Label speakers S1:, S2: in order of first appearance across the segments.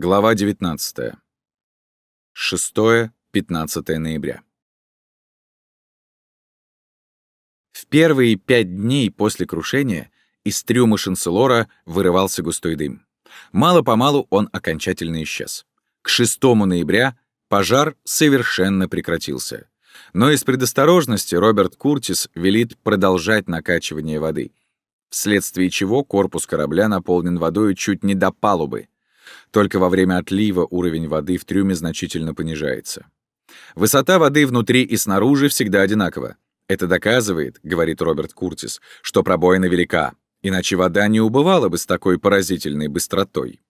S1: Глава 19. 6-15 ноября. В первые пять дней после крушения из трюма Шанселора вырывался густой дым. Мало-помалу он окончательно исчез. К 6 ноября пожар совершенно прекратился. Но из предосторожности Роберт Куртис велит продолжать накачивание воды, вследствие чего корпус корабля наполнен водой чуть не до палубы — только во время отлива уровень воды в трюме значительно понижается. Высота воды внутри и снаружи всегда одинакова. Это доказывает, говорит Роберт Куртис, что пробоина велика, иначе вода не убывала бы с такой поразительной быстротой.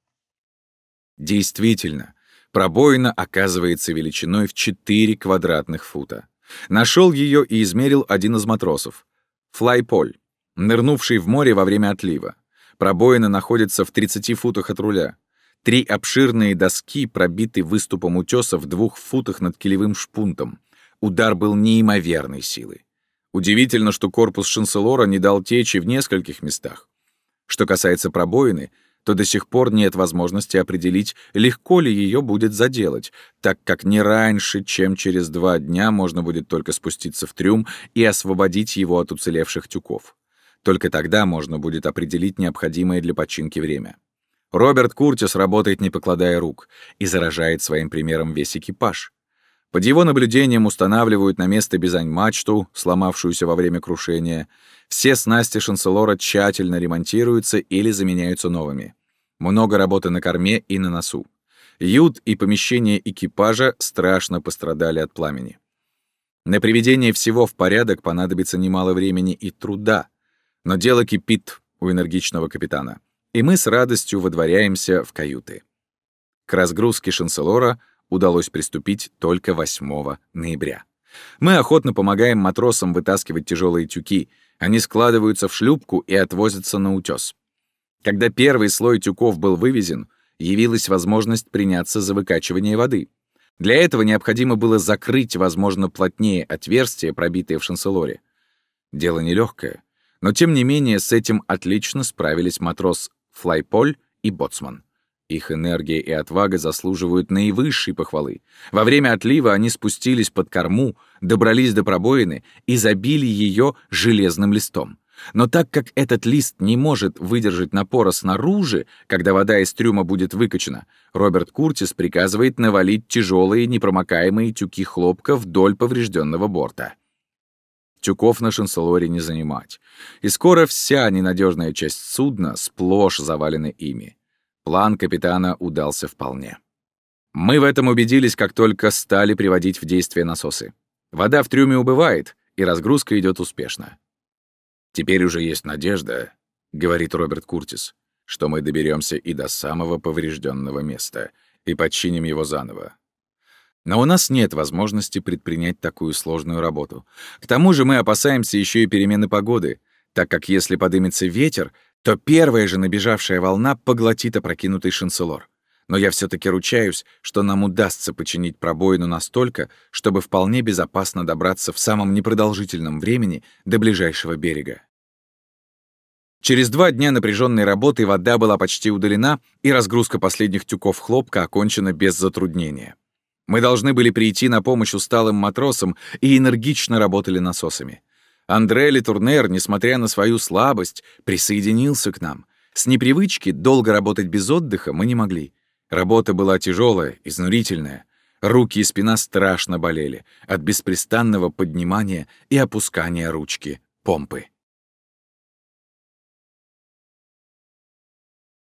S1: Действительно, пробоина оказывается величиной в 4 квадратных фута. Нашел ее и измерил один из матросов. Флайполь, нырнувший в море во время отлива. Пробоина находится в 30 футах от руля. Три обширные доски пробиты выступом утеса в двух футах над килевым шпунтом. Удар был неимоверной силы. Удивительно, что корпус шанселора не дал течи в нескольких местах. Что касается пробоины, то до сих пор нет возможности определить, легко ли ее будет заделать, так как не раньше, чем через два дня можно будет только спуститься в трюм и освободить его от уцелевших тюков. Только тогда можно будет определить необходимое для починки время. Роберт Куртис работает не покладая рук и заражает своим примером весь экипаж. Под его наблюдением устанавливают на место бизань-мачту, сломавшуюся во время крушения. Все снасти шанселора тщательно ремонтируются или заменяются новыми. Много работы на корме и на носу. Ют и помещение экипажа страшно пострадали от пламени. На приведение всего в порядок понадобится немало времени и труда, но дело кипит у энергичного капитана и мы с радостью водворяемся в каюты. К разгрузке шанселора удалось приступить только 8 ноября. Мы охотно помогаем матросам вытаскивать тяжелые тюки, они складываются в шлюпку и отвозятся на утес. Когда первый слой тюков был вывезен, явилась возможность приняться за выкачивание воды. Для этого необходимо было закрыть, возможно, плотнее отверстие, пробитое в шанселоре. Дело нелегкое, но тем не менее с этим отлично справились матрос Флайполь и Боцман. Их энергия и отвага заслуживают наивысшей похвалы. Во время отлива они спустились под корму, добрались до пробоины и забили ее железным листом. Но так как этот лист не может выдержать напора снаружи, когда вода из трюма будет выкачана, Роберт Куртис приказывает навалить тяжелые непромокаемые тюки хлопка вдоль поврежденного борта. Тюков на шанселоре не занимать. И скоро вся ненадежная часть судна сплошь завалена ими. План капитана удался вполне. Мы в этом убедились, как только стали приводить в действие насосы. Вода в трюме убывает, и разгрузка идет успешно. «Теперь уже есть надежда», — говорит Роберт Куртис, «что мы доберемся и до самого поврежденного места и подчиним его заново. Но у нас нет возможности предпринять такую сложную работу. К тому же мы опасаемся еще и перемены погоды, так как если подымется ветер, то первая же набежавшая волна поглотит опрокинутый шанселор. Но я все таки ручаюсь, что нам удастся починить пробоину настолько, чтобы вполне безопасно добраться в самом непродолжительном времени до ближайшего берега. Через два дня напряженной работы вода была почти удалена, и разгрузка последних тюков хлопка окончена без затруднения. Мы должны были прийти на помощь усталым матросам и энергично работали насосами. Андре Литурнер, несмотря на свою слабость, присоединился к нам. С непривычки долго работать без отдыха мы не могли. Работа была тяжелая, изнурительная. Руки и спина страшно болели от беспрестанного поднимания и опускания ручки помпы.